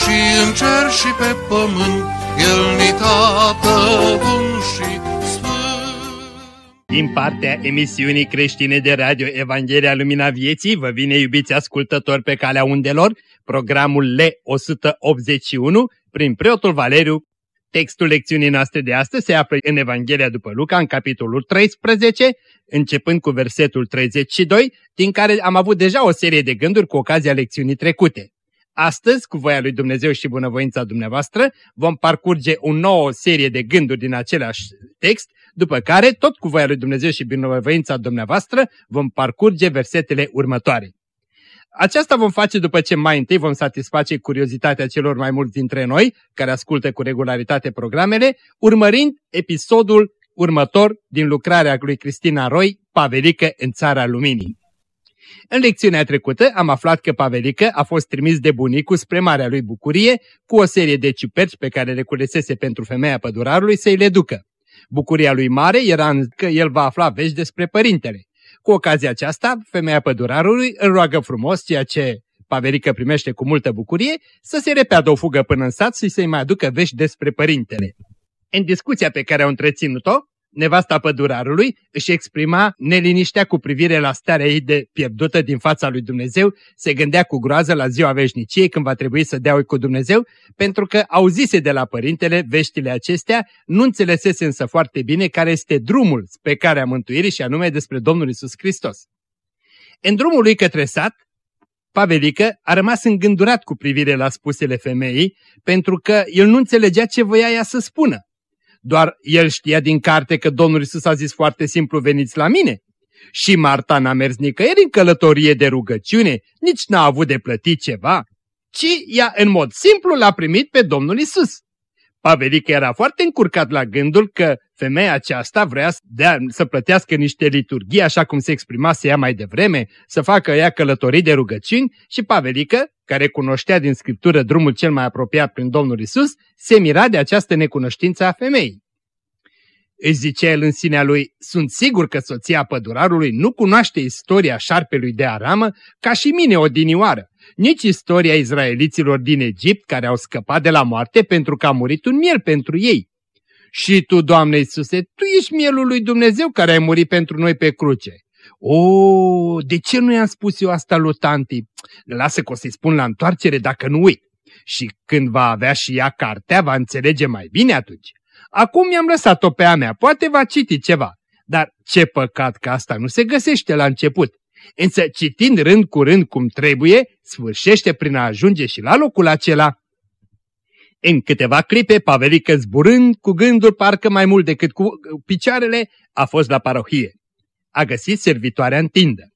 și în cer și pe pământ, El ni tată bun și din partea emisiunii creștine de radio Evanghelia Lumina Vieții, vă vine, iubiți ascultători pe calea undelor, programul L181, prin preotul Valeriu. Textul lecțiunii noastre de astăzi se află în Evanghelia după Luca, în capitolul 13, începând cu versetul 32, din care am avut deja o serie de gânduri cu ocazia lecțiunii trecute. Astăzi, cu voia lui Dumnezeu și bunăvoința dumneavoastră, vom parcurge o nouă serie de gânduri din același text, după care, tot cu voia lui Dumnezeu și bunăvoința dumneavoastră, vom parcurge versetele următoare. Aceasta vom face după ce mai întâi vom satisface curiozitatea celor mai mulți dintre noi, care ascultă cu regularitate programele, urmărind episodul următor din lucrarea lui Cristina Roy, Pavelică în Țara Luminii. În lecțiunea trecută am aflat că Pavelică a fost trimis de bunicul spre marea lui bucurie cu o serie de ciuperci pe care le culesese pentru femeia pădurarului să-i le ducă. Bucuria lui mare era că el va afla vești despre părintele. Cu ocazia aceasta, femeia pădurarului îl roagă frumos, ceea ce Pavelică primește cu multă bucurie, să se repeadă o fugă până în sat și să-i mai aducă vești despre părintele. În discuția pe care au întreținut-o, nevasta pădurarului își exprima neliniștea cu privire la starea ei de pierdută din fața lui Dumnezeu, se gândea cu groază la ziua veșniciei când va trebui să dea cu Dumnezeu, pentru că auzise de la părintele veștile acestea, nu înțelesese însă foarte bine care este drumul pe care a mântuirii și anume despre Domnul Isus Hristos. În drumul lui către sat, Pavelică a rămas îngândurat cu privire la spusele femeii, pentru că el nu înțelegea ce voia ea să spună. Doar el știa din carte că Domnul Isus a zis foarte simplu, veniți la mine. Și Marta n-a mers nicăieri în călătorie de rugăciune, nici n-a avut de plătit ceva, ci ea în mod simplu l-a primit pe Domnul Isus. Pavelică era foarte încurcat la gândul că femeia aceasta vrea să, dea, să plătească niște liturghii, așa cum se exprimase ea mai devreme, să facă ea călătorii de rugăciuni și Pavelică, care cunoștea din Scriptură drumul cel mai apropiat prin Domnul Isus, se mira de această necunoștință a femeii. Își zicea el în sinea lui, sunt sigur că soția pădurarului nu cunoaște istoria șarpelui de aramă ca și mine odinioară, nici istoria izraeliților din Egipt care au scăpat de la moarte pentru că a murit un miel pentru ei. Și tu, Doamne Iisuse, tu ești mielul lui Dumnezeu care ai murit pentru noi pe cruce. O, de ce nu i-am spus eu asta lui tanti? Lasă că o să-i spun la întoarcere dacă nu uit. Și când va avea și ea cartea, va înțelege mai bine atunci. Acum mi-am lăsat-o pe a mea, poate va citi ceva. Dar ce păcat că asta nu se găsește la început. Însă citind rând cu rând cum trebuie, sfârșește prin a ajunge și la locul acela. În câteva clipe, Pavelică zburând cu gândul parcă mai mult decât cu picioarele, a fost la parohie. A găsit servitoarea în tindă.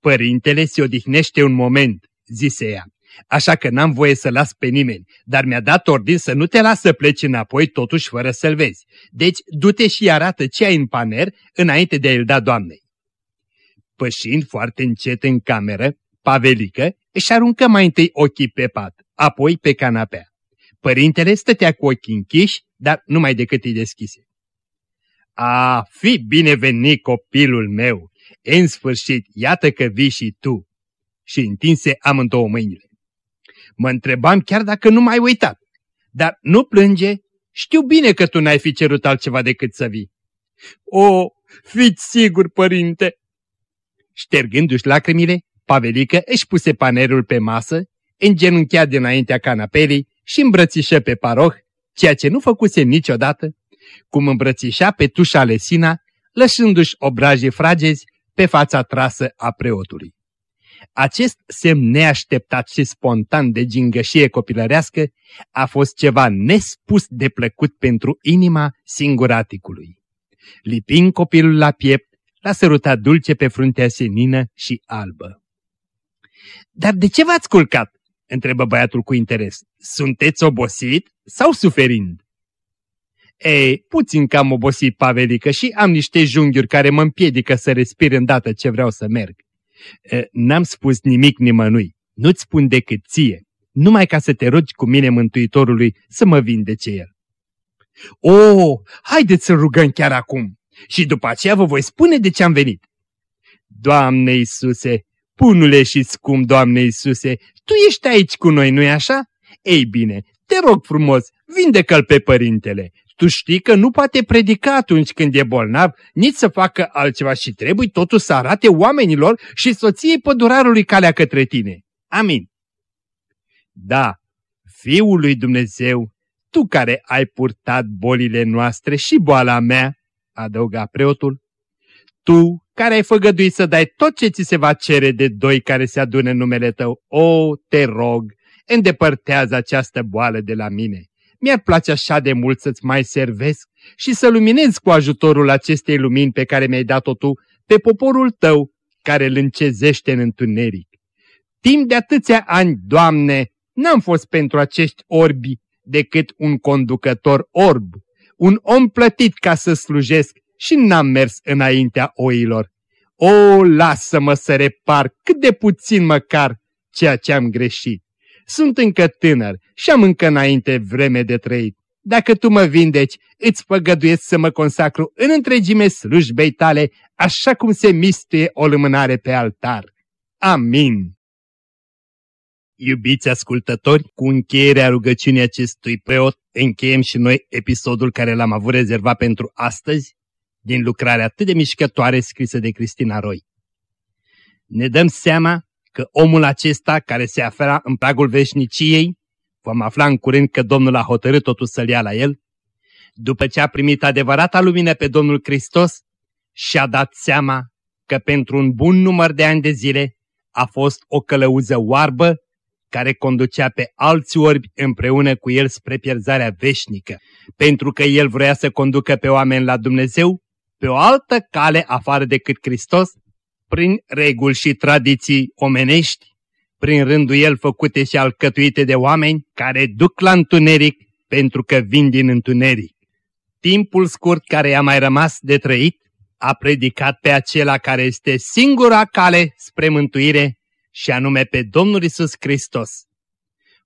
Părintele se odihnește un moment, zise ea, așa că n-am voie să las pe nimeni, dar mi-a dat ordin să nu te las să pleci înapoi totuși fără să-l vezi. Deci du-te și arată ce ai în paner înainte de a-l da doamnei. Pășind foarte încet în cameră, Pavelică își aruncă mai întâi ochii pe pat, apoi pe canapea. Părintele stătea cu ochii închiși, dar numai decât îi deschise. A, fi binevenit copilul meu! În sfârșit, iată că vii și tu! Și întinse amândouă mâinile. Mă întrebam chiar dacă nu m-ai uitat. Dar nu plânge, știu bine că tu n-ai fi cerut altceva decât să vii. O, fiți sigur, părinte! Ștergându-și lacrimile, Pavelică își puse panerul pe masă, îngenunchea dinaintea canapelei și îmbrățișă pe paroh, ceea ce nu făcuse niciodată, cum îmbrățișa pe tușa Lesina, lăsându-și obrajii fragezi pe fața trasă a preotului. Acest semn neașteptat și spontan de gingășie copilărească a fost ceva nespus de plăcut pentru inima singuraticului. Lipind copilul la piept, l-a sărutat dulce pe fruntea senină și albă. Dar de ce v-ați culcat?" întrebă băiatul cu interes. Sunteți obosit sau suferind? Ei, puțin cam obosit, Pavelică, și am niște junghiuri care mă împiedică să respir îndată ce vreau să merg. N-am spus nimic nimănui, nu-ți spun decât ție, numai ca să te rogi cu mine Mântuitorului să mă vindece el. O, haideți să rugăm chiar acum și după aceea vă voi spune de ce am venit. Doamne Iisuse, punule și scump Doamne Iisuse, Tu ești aici cu noi, nu-i așa? Ei bine, te rog frumos, vindecă-l pe părintele. Tu știi că nu poate predica atunci când e bolnav, nici să facă altceva și trebuie totul să arate oamenilor și soției pădurarului calea către tine. Amin. Da, Fiul lui Dumnezeu, Tu care ai purtat bolile noastre și boala mea, adăuga preotul, Tu care ai făgăduit să dai tot ce ți se va cere de doi care se adună în numele Tău, o, te rog, îndepărtează această boală de la mine. Mi-ar place așa de mult să-ți mai servesc și să luminez cu ajutorul acestei lumini pe care mi-ai dat-o tu pe poporul tău care îl încezește în întuneric. Timp de atâția ani, Doamne, n-am fost pentru acești orbi decât un conducător orb, un om plătit ca să slujesc și n-am mers înaintea oilor. O, lasă-mă să repar cât de puțin măcar ceea ce am greșit. Sunt încă tânăr și am încă înainte vreme de trăit. Dacă tu mă vindeci, îți făgăduiesc să mă consacru în întregime slujbei tale, așa cum se mistuie o lumânare pe altar. Amin. Iubiți ascultători, cu încheierea rugăciunii acestui preot, încheiem și noi episodul care l-am avut rezervat pentru astăzi, din lucrarea atât de mișcătoare scrisă de Cristina Roy. Ne dăm seama că omul acesta care se afla în pragul veșniciei, vom afla în curând că Domnul a hotărât totul să-l ia la el, după ce a primit adevărata lumină pe Domnul Hristos, și-a dat seama că pentru un bun număr de ani de zile a fost o călăuză oarbă care conducea pe alți orbi împreună cu el spre pierzarea veșnică, pentru că el vrea să conducă pe oameni la Dumnezeu pe o altă cale afară decât Hristos, prin reguli și tradiții omenești, prin rânduieli făcute și alcătuite de oameni care duc la întuneric pentru că vin din întuneric. Timpul scurt care i-a mai rămas de trăit a predicat pe acela care este singura cale spre mântuire și anume pe Domnul Isus Hristos.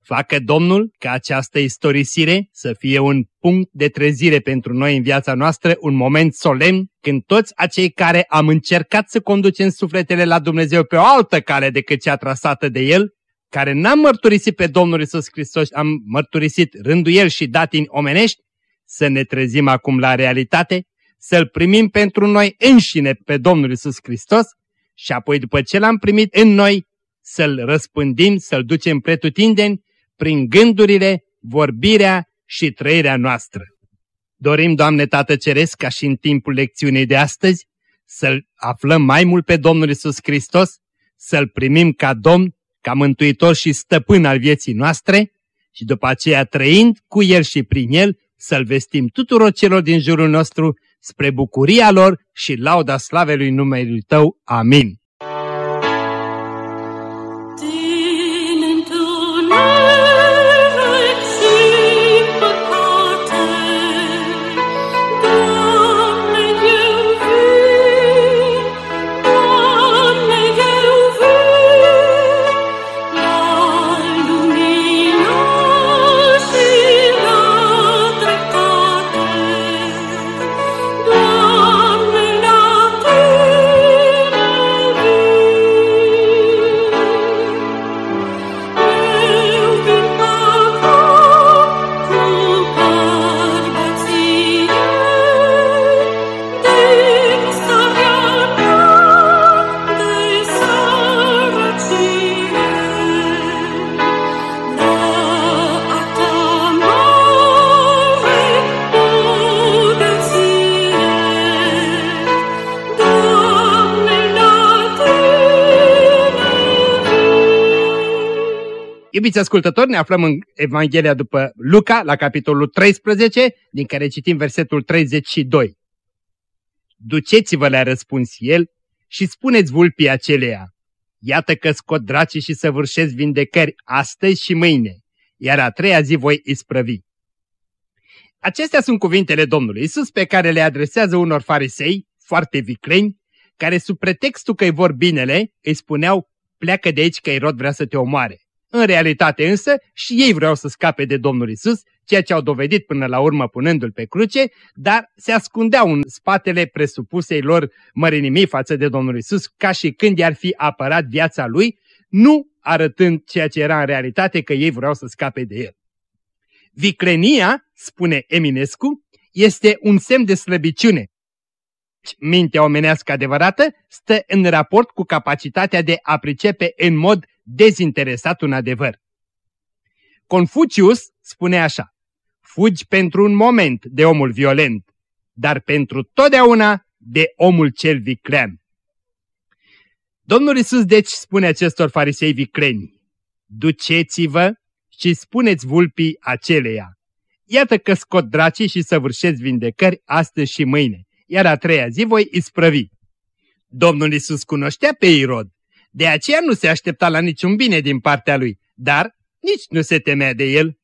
Facă Domnul ca această istorisire să fie un punct de trezire pentru noi în viața noastră, un moment solemn când toți acei care am încercat să conducem sufletele la Dumnezeu pe o altă cale decât cea trasată de El, care n-am mărturisit pe Domnul Isus Hristos, am mărturisit rânduiel și datini omenești, să ne trezim acum la realitate, să-L primim pentru noi înșine pe Domnul Isus Hristos și apoi după ce L-am primit în noi, să-L răspândim, să-L ducem pretutindeni prin gândurile, vorbirea și trăirea noastră. Dorim, Doamne Tată Ceresc, ca și în timpul lecțiunii de astăzi, să-L aflăm mai mult pe Domnul Isus Hristos, să-L primim ca Domn, ca Mântuitor și Stăpân al vieții noastre și după aceea trăind cu El și prin El, să-L vestim tuturor celor din jurul nostru spre bucuria lor și lauda slavelui numelui Tău. Amin. Iubiți ascultători, ne aflăm în Evanghelia după Luca, la capitolul 13, din care citim versetul 32. Duceți-vă, le-a răspuns el, și spuneți vulpii aceleia, Iată că scot dracii și săvârșesc vindecări astăzi și mâine, iar a treia zi voi isprăvi. Acestea sunt cuvintele Domnului Isus pe care le adresează unor farisei foarte vicleni, care sub pretextul că îi vor binele, îi spuneau, pleacă de aici că Irod vrea să te omoare. În realitate însă și ei vreau să scape de Domnul Isus, ceea ce au dovedit până la urmă punându-l pe cruce, dar se ascundeau în spatele presupusei lor mărinimii față de Domnul Isus, ca și când i-ar fi apărat viața lui, nu arătând ceea ce era în realitate că ei vreau să scape de el. Viclenia, spune Eminescu, este un semn de slăbiciune. Mintea omenească adevărată stă în raport cu capacitatea de a pricepe în mod dezinteresat un adevăr. Confucius spune așa, fugi pentru un moment de omul violent, dar pentru totdeauna de omul cel viclean. Domnul Isus deci spune acestor farisei vicleni, duceți-vă și spuneți vulpii aceleia. Iată că scot dracii și săvârșesc vindecări astăzi și mâine, iar a treia zi voi isprăvi. Domnul Isus cunoștea pe Irod, de aceea nu se aștepta la niciun bine din partea lui, dar nici nu se temea de el.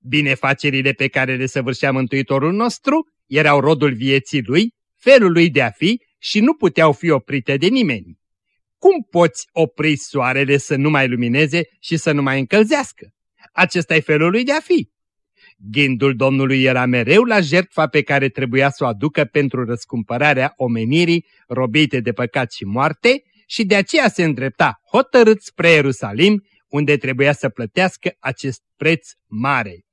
Binefacerile pe care le săvârșea Mântuitorul nostru erau rodul vieții lui, felul lui de a fi și nu puteau fi oprite de nimeni. Cum poți opri soarele să nu mai lumineze și să nu mai încălzească? Acesta e felul lui de a fi. Gândul Domnului era mereu la jertfa pe care trebuia să o aducă pentru răscumpărarea omenirii robite de păcat și moarte și de aceea se îndrepta hotărât spre Ierusalim, unde trebuia să plătească acest preț mare.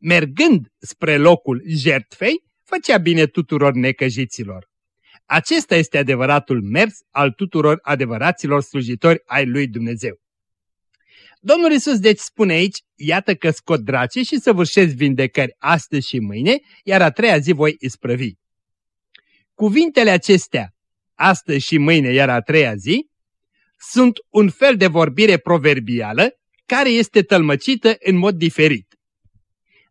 Mergând spre locul jertfei, făcea bine tuturor necăjiților. Acesta este adevăratul mers al tuturor adevăraților slujitori ai lui Dumnezeu. Domnul Isus deci spune aici, iată că scot drace și săvârșesc vindecări astăzi și mâine, iar a treia zi voi isprăvi. Cuvintele acestea, astăzi și mâine, iar a treia zi, sunt un fel de vorbire proverbială care este tălmăcită în mod diferit.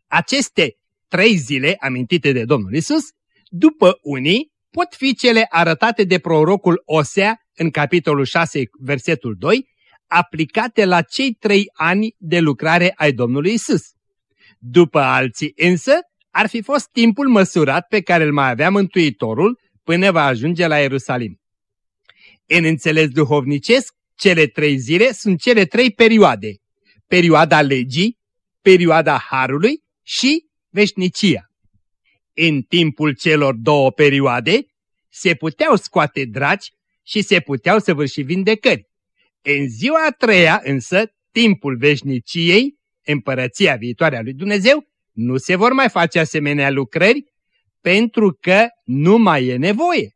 Aceste trei zile amintite de Domnul Isus, după unii, pot fi cele arătate de prorocul Osea în capitolul 6, versetul 2, aplicate la cei trei ani de lucrare ai Domnului Isus. După alții însă, ar fi fost timpul măsurat pe care îl mai avea Mântuitorul până va ajunge la Ierusalim. În înțeles duhovnicesc, cele trei zile sunt cele trei perioade. Perioada legii, perioada harului și veșnicia. În timpul celor două perioade se puteau scoate draci și se puteau săvârși vindecări. În ziua a treia, însă, timpul veșniciei, împărăția viitoare a lui Dumnezeu, nu se vor mai face asemenea lucrări, pentru că nu mai e nevoie.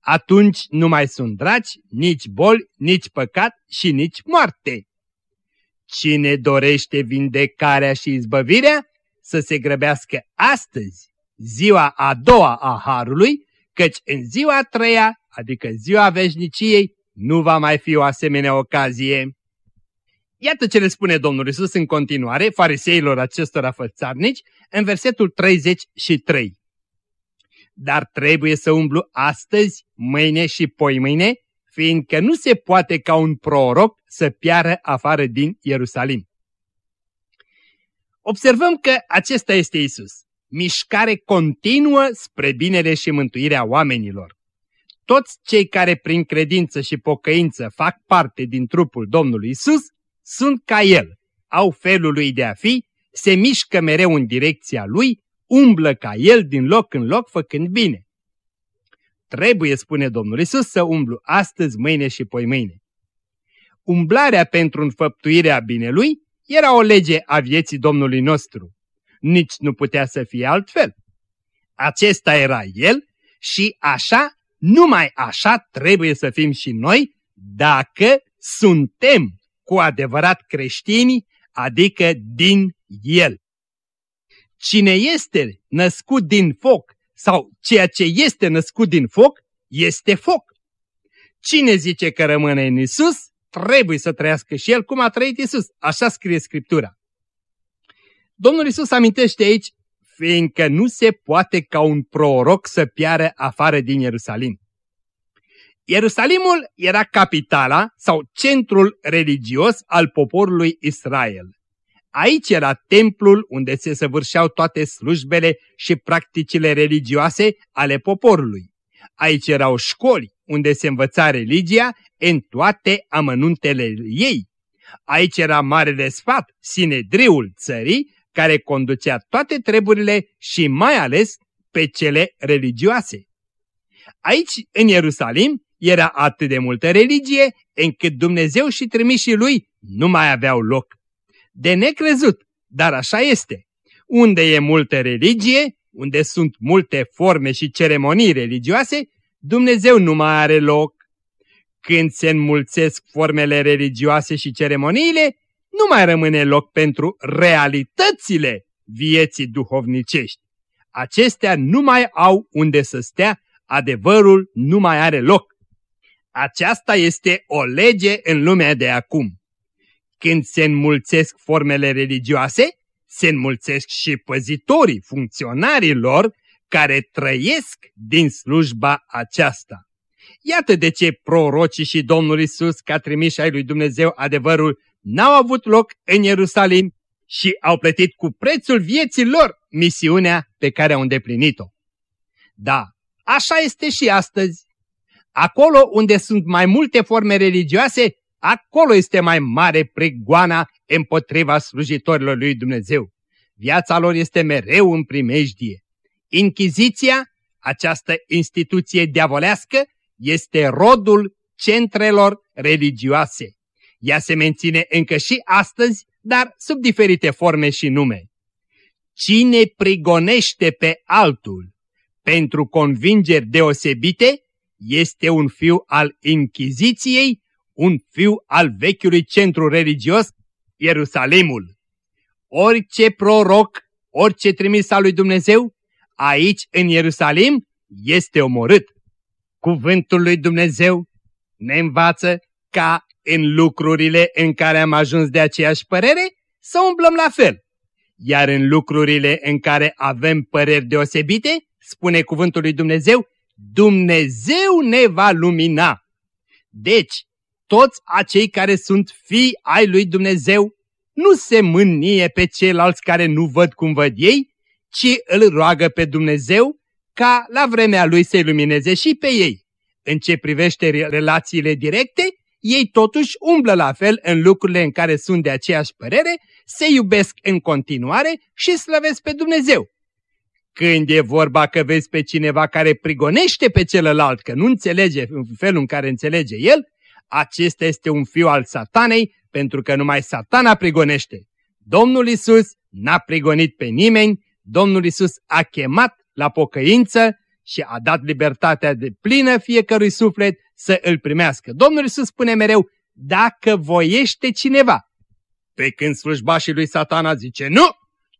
Atunci nu mai sunt draci, nici boli, nici păcat și nici moarte. Cine dorește vindecarea și izbăvirea, să se grăbească astăzi, ziua a doua a Harului, căci în ziua a treia, adică ziua veșniciei, nu va mai fi o asemenea ocazie. Iată ce le spune Domnul Isus în continuare fariseilor acestora fățarnici în versetul 33. Dar trebuie să umblu astăzi, mâine și poimâine, fiindcă nu se poate ca un proroc să piară afară din Ierusalim. Observăm că acesta este Isus, mișcare continuă spre binele și mântuirea oamenilor toți cei care prin credință și pocăință fac parte din trupul Domnului Isus sunt ca El, au felul lui de a fi, se mișcă mereu în direcția Lui, umblă ca El din loc în loc făcând bine. Trebuie, spune Domnul Isus, să umblu astăzi, mâine și poi mâine. Umblarea pentru înfăptuirea binelui era o lege a vieții Domnului nostru. Nici nu putea să fie altfel. Acesta era El și așa numai așa trebuie să fim și noi dacă suntem cu adevărat creștini, adică din El. Cine este născut din foc sau ceea ce este născut din foc, este foc. Cine zice că rămâne în Isus, trebuie să trăiască și el cum a trăit Isus. Așa scrie Scriptura. Domnul Isus amintește aici fiindcă nu se poate ca un proroc să piară afară din Ierusalim. Ierusalimul era capitala sau centrul religios al poporului Israel. Aici era templul unde se săvârșeau toate slujbele și practicile religioase ale poporului. Aici erau școli unde se învăța religia în toate amănuntele ei. Aici era marele sfat, sinedriul țării, care conducea toate treburile și mai ales pe cele religioase. Aici, în Ierusalim, era atât de multă religie, încât Dumnezeu și trimișii lui nu mai aveau loc. De necrezut, dar așa este. Unde e multă religie, unde sunt multe forme și ceremonii religioase, Dumnezeu nu mai are loc. Când se înmulțesc formele religioase și ceremoniile, nu mai rămâne loc pentru realitățile vieții duhovnicești. Acestea nu mai au unde să stea, adevărul nu mai are loc. Aceasta este o lege în lumea de acum. Când se înmulțesc formele religioase, se înmulțesc și păzitorii, funcționarii lor, care trăiesc din slujba aceasta. Iată de ce prorocii și Domnul Isus, ca trimiși ai lui Dumnezeu adevărul, n-au avut loc în Ierusalim și au plătit cu prețul vieții lor misiunea pe care au îndeplinit-o. Da, așa este și astăzi. Acolo unde sunt mai multe forme religioase, acolo este mai mare pregoana împotriva slujitorilor lui Dumnezeu. Viața lor este mereu în primejdie. Inchiziția, această instituție diavolească, este rodul centrelor religioase. Ea se menține încă și astăzi, dar sub diferite forme și nume. Cine prigonește pe altul pentru convingeri deosebite este un fiu al Inchiziției, un fiu al vechiului centru religios, Ierusalimul. Orice proroc, orice trimis al lui Dumnezeu, aici în Ierusalim, este omorât. Cuvântul lui Dumnezeu ne învață ca în lucrurile în care am ajuns de aceeași părere să umblăm la fel. Iar în lucrurile în care avem păreri deosebite, spune cuvântul lui Dumnezeu, Dumnezeu ne va lumina. Deci, toți acei care sunt fii ai lui Dumnezeu nu se mânie pe ceilalți care nu văd cum văd ei, ci îl roagă pe Dumnezeu ca la vremea lui să lumineze și pe ei. În ce privește relațiile directe, ei totuși umblă la fel în lucrurile în care sunt de aceeași părere, se iubesc în continuare și slăvesc pe Dumnezeu. Când e vorba că vezi pe cineva care prigonește pe celălalt, că nu înțelege în felul în care înțelege el, acesta este un fiu al satanei, pentru că numai satana prigonește. Domnul Isus n-a prigonit pe nimeni, Domnul Isus a chemat la pocăință și a dat libertatea de plină fiecărui suflet să îl primească. Domnul Isus spune mereu, dacă voiește cineva. Pe când slujbașii lui satana zice, nu,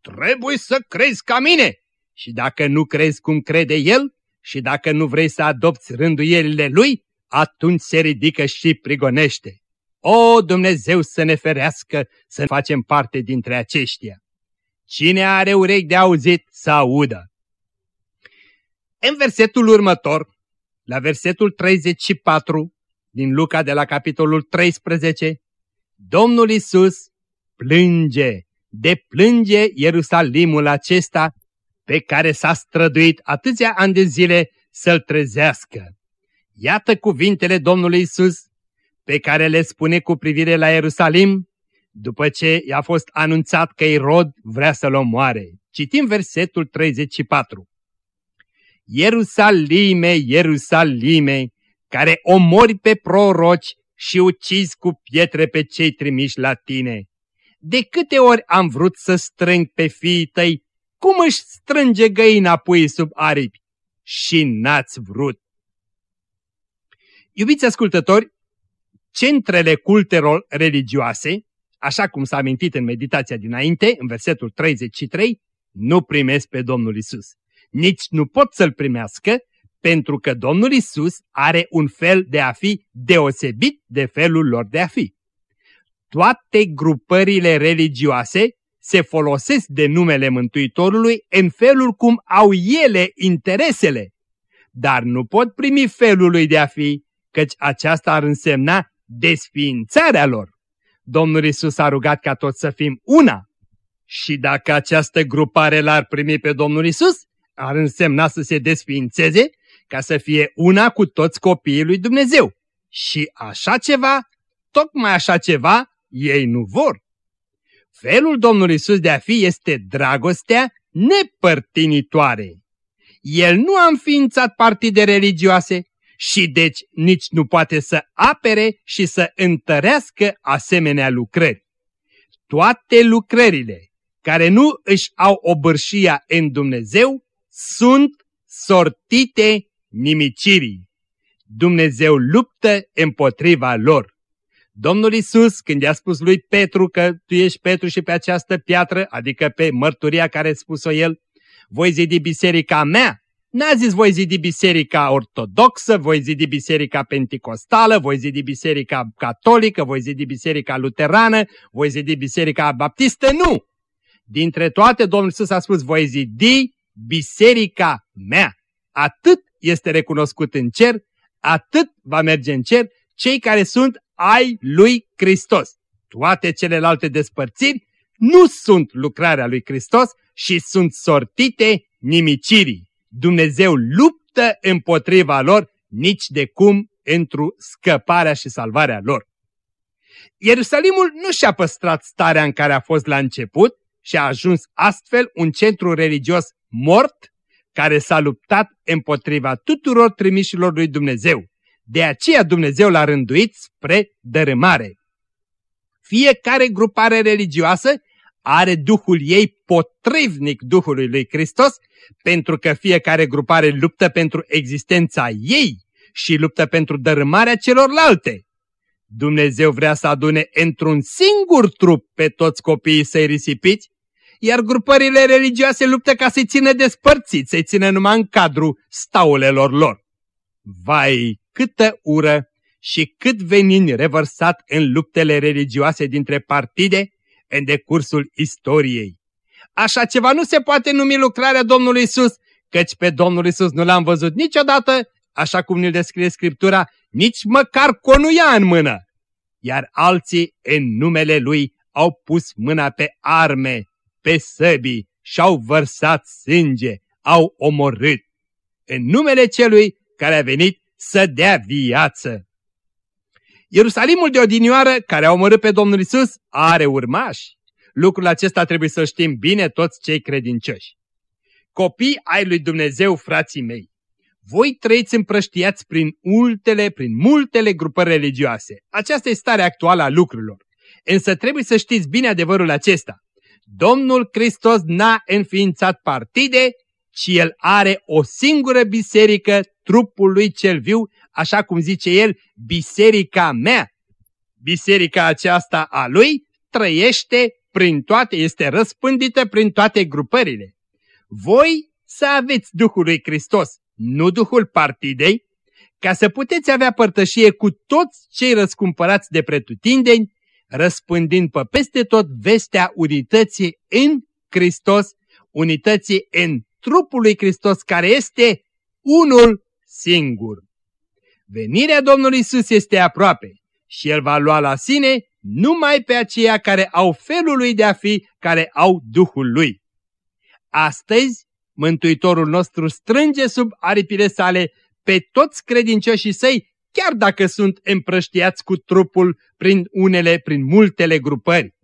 trebuie să crezi ca mine. Și dacă nu crezi cum crede el și dacă nu vrei să adopți rânduielile lui, atunci se ridică și prigonește. O, Dumnezeu să ne ferească să facem parte dintre aceștia. Cine are urechi de auzit să audă. În versetul următor, la versetul 34 din Luca de la capitolul 13, Domnul Isus plânge, deplânge Ierusalimul acesta pe care s-a străduit atâția ani de zile să-l trezească. Iată cuvintele Domnului Isus pe care le spune cu privire la Ierusalim după ce i-a fost anunțat că Irod vrea să-l omoare. Citim versetul 34. Ierusalime, Ierusalime, care omori pe proroci și ucizi cu pietre pe cei trimiși la tine. De câte ori am vrut să strâng pe fiii tăi, cum își strânge găina pui sub aripi? Și n-ați vrut. Iubiți ascultători, centrele cultelor religioase, așa cum s-a amintit în meditația dinainte, în versetul 33, nu primesc pe Domnul Isus nici nu pot să-L primească, pentru că Domnul Isus are un fel de a fi deosebit de felul lor de a fi. Toate grupările religioase se folosesc de numele Mântuitorului în felul cum au ele interesele, dar nu pot primi felul lui de a fi, căci aceasta ar însemna desființarea lor. Domnul Isus a rugat ca toți să fim una. Și dacă această grupare l-ar primi pe Domnul Isus, ar însemna să se desființeze ca să fie una cu toți copiii lui Dumnezeu. Și așa ceva, tocmai așa ceva, ei nu vor. Felul Domnului Isus de a fi este dragostea nepărtinitoare. El nu a înființat partide religioase și deci nici nu poate să apere și să întărească asemenea lucrări. Toate lucrările care nu își au obârșia în Dumnezeu sunt sortite nimicirii. Dumnezeu luptă împotriva lor. Domnul Isus, când i-a spus lui Petru că tu ești Petru și pe această piatră, adică pe mărturia care a spus-o el, voi zidi biserica mea, N-a zis voi zidi biserica ortodoxă, voi zidi biserica penticostală, voi zidi biserica catolică, voi zidi biserica luterană, voi zidi biserica baptistă, nu! Dintre toate Domnul Iisus a spus, voi zidi biserica mea. Atât este recunoscut în cer, atât va merge în cer cei care sunt ai lui Hristos. Toate celelalte despărțiri nu sunt lucrarea lui Hristos și sunt sortite nimicirii. Dumnezeu luptă împotriva lor nici de cum într-o scăparea și salvarea lor. Ierusalimul nu și-a păstrat starea în care a fost la început și a ajuns astfel un centru religios mort care s-a luptat împotriva tuturor trimișilor lui Dumnezeu. De aceea Dumnezeu l-a rânduit spre dărâmare. Fiecare grupare religioasă are Duhul ei potrivnic Duhului lui Hristos, pentru că fiecare grupare luptă pentru existența ei și luptă pentru dărâmarea celorlalte. Dumnezeu vrea să adune într-un singur trup pe toți copiii săi risipiți, iar grupările religioase luptă ca să-i țină despărțiți, să-i țină numai în cadrul staulelor lor. Vai, câtă ură și cât venin revărsat în luptele religioase dintre partide, în decursul istoriei. Așa ceva nu se poate numi lucrarea Domnului Isus, căci pe Domnul Isus nu l-am văzut niciodată, așa cum ne descrie Scriptura, nici măcar conuia în mână. Iar alții, în numele Lui, au pus mâna pe arme, pe săbii și-au vărsat sânge, au omorât. În numele Celui care a venit să dea viață. Ierusalimul de odinioară, care a omorât pe Domnul Isus, are urmași. Lucrul acesta trebuie să știm bine toți cei credincioși. Copii ai lui Dumnezeu, frații mei, voi trăiți împrăștiați prin ultele, prin multele grupări religioase. Aceasta e starea actuală a lucrurilor. Însă trebuie să știți bine adevărul acesta. Domnul Hristos n-a înființat partide, ci El are o singură biserică, trupul lui cel viu, așa cum zice el, biserica mea. Biserica aceasta a lui trăiește prin toate, este răspândită prin toate grupările. Voi să aveți Duhul lui Hristos, nu Duhul partidei, ca să puteți avea părtășie cu toți cei răscumpărați de pretutindeni, răspândind pe peste tot vestea unității în Hristos, unității în trupul lui Hristos care este unul singur. Venirea Domnului Isus este aproape și El va lua la sine numai pe aceia care au felul Lui de a fi, care au Duhul Lui. Astăzi, Mântuitorul nostru strânge sub aripile sale pe toți credincioșii săi, chiar dacă sunt împrăștiați cu trupul prin unele, prin multele grupări.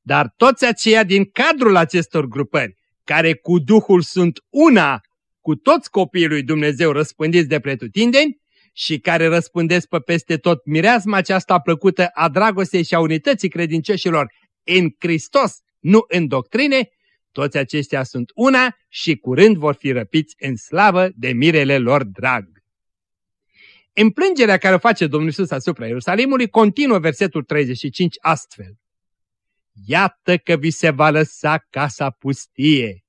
Dar toți aceia din cadrul acestor grupări, care cu Duhul sunt una cu toți copiii lui Dumnezeu răspândiți de pretutindeni, și care răspândesc pe peste tot mireasma aceasta plăcută a dragostei și a unității credincioșilor în Hristos, nu în doctrine, toți aceștia sunt una și curând vor fi răpiți în slavă de mirele lor drag. În plângerea care o face Domnul Iisus asupra Ierusalimului, continuă versetul 35 astfel. Iată că vi se va lăsa casa pustie,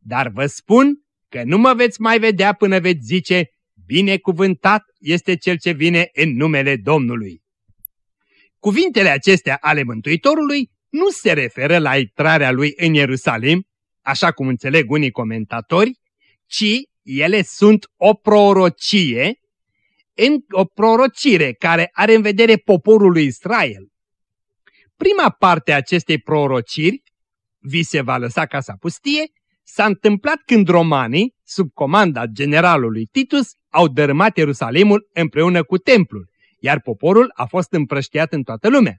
dar vă spun că nu mă veți mai vedea până veți zice, Binecuvântat este cel ce vine în numele Domnului. Cuvintele acestea ale Mântuitorului nu se referă la intrarea lui în Ierusalim, așa cum înțeleg unii comentatori, ci ele sunt o prorocie în o prorocire care are în vedere poporul lui Israel. Prima parte a acestei prorociri, vi se va lăsa casa pustie, s-a întâmplat când romanii, sub comanda generalului Titus, au dărâmat Ierusalimul împreună cu templul, iar poporul a fost împrăștiat în toată lumea.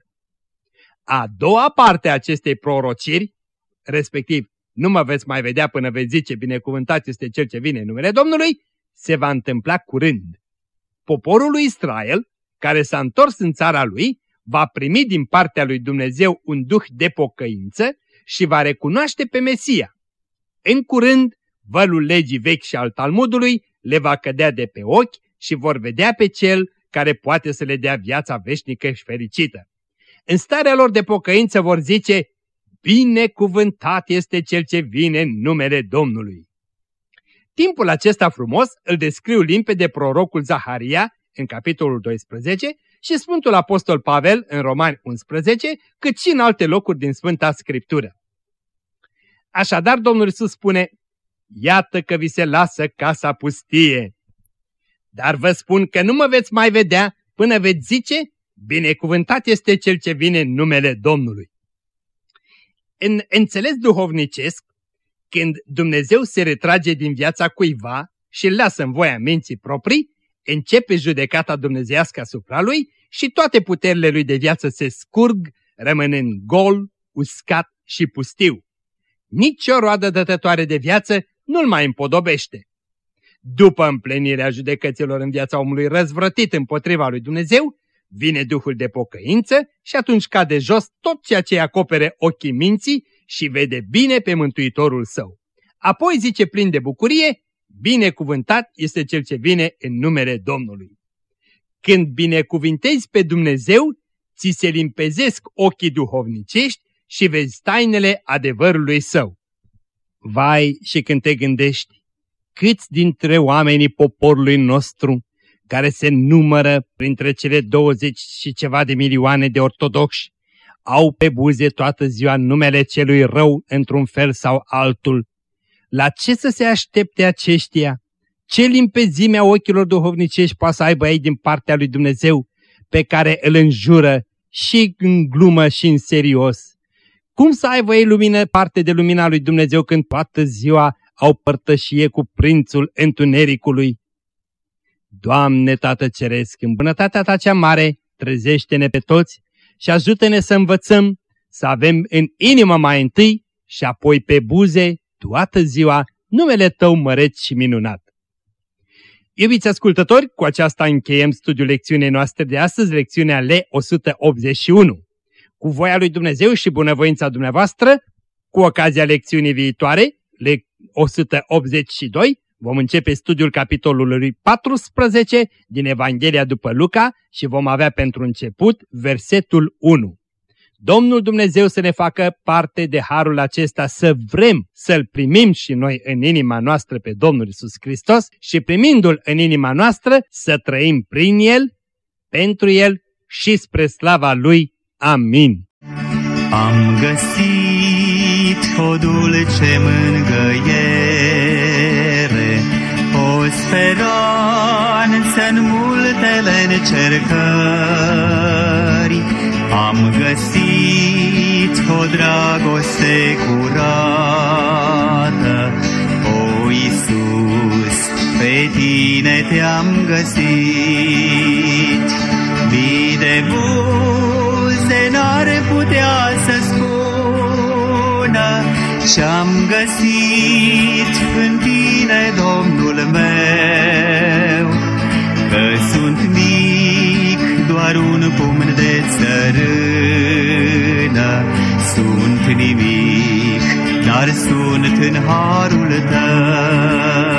A doua parte a acestei prorociri, respectiv nu mă veți mai vedea până veți zice binecuvântat este cel ce vine în numele Domnului, se va întâmpla curând. Poporul lui Israel, care s-a întors în țara lui, va primi din partea lui Dumnezeu un duh de pocăință și va recunoaște pe Mesia. În curând, vălul legii vechi și al Talmudului le va cădea de pe ochi și vor vedea pe cel care poate să le dea viața veșnică și fericită. În starea lor de pocăință vor zice, binecuvântat este cel ce vine în numele Domnului. Timpul acesta frumos îl descriu limpede prorocul Zaharia în capitolul 12 și Sfântul Apostol Pavel în Romani 11, cât și în alte locuri din Sfânta Scriptură. Așadar, Domnul Iisus spune, Iată că vi se lasă casa pustie. Dar vă spun că nu mă veți mai vedea până veți zice, binecuvântat este cel ce vine în numele Domnului. În înțeles duhovnicesc, când Dumnezeu se retrage din viața cuiva și îl lasă în voia minții proprii, începe judecata dumnezească asupra lui și toate puterile lui de viață se scurg, rămânând gol, uscat și pustiu. Nici o roadă dătătoare de viață nu-l mai împodobește. După împlinirea judecăților în viața omului răzvrătit împotriva lui Dumnezeu, vine Duhul de pocăință și atunci cade jos tot ceea ce acopere ochii minții și vede bine pe Mântuitorul său. Apoi zice plin de bucurie, binecuvântat este cel ce vine în numele Domnului. Când binecuvintezi pe Dumnezeu, ți se limpezesc ochii duhovnicești și vezi tainele adevărului său. Vai și când te gândești, câți dintre oamenii poporului nostru, care se numără printre cele 20 și ceva de milioane de ortodoxi, au pe buze toată ziua numele celui rău într-un fel sau altul. La ce să se aștepte aceștia? Ce limpezimea ochilor duhovnicești poate să aibă ei din partea lui Dumnezeu, pe care îl înjură și în glumă și în serios? Cum să aibă ei lumină, parte de lumina lui Dumnezeu când toată ziua au părtășie cu prințul întunericului? Doamne Tată Ceresc, în bunătatea Ta cea mare, trezește-ne pe toți și ajută-ne să învățăm să avem în inimă mai întâi și apoi pe buze toată ziua numele Tău măreț și minunat. Iubiți ascultători, cu aceasta încheiem studiul lecțiunii noastre de astăzi, lecțiunea L181. Cu voia lui Dumnezeu și bunăvoința dumneavoastră, cu ocazia lecțiunii viitoare, L182, vom începe studiul capitolului 14 din Evanghelia după Luca și vom avea pentru început versetul 1. Domnul Dumnezeu să ne facă parte de harul acesta, să vrem să-L primim și noi în inima noastră pe Domnul Isus Hristos și primindu-L în inima noastră să trăim prin El, pentru El și spre slava Lui. Amin. Am găsit o dulce mângăiere, o speranță în multele încercări, am găsit o dragoste curată, O Iisus, pe tine te-am găsit. Mii de buze n-ar putea să spună Ce-am găsit în tine, Domnul meu, Că sunt mic, doar un pumn de țărână, sunt nimic, dar sunt în harul tău.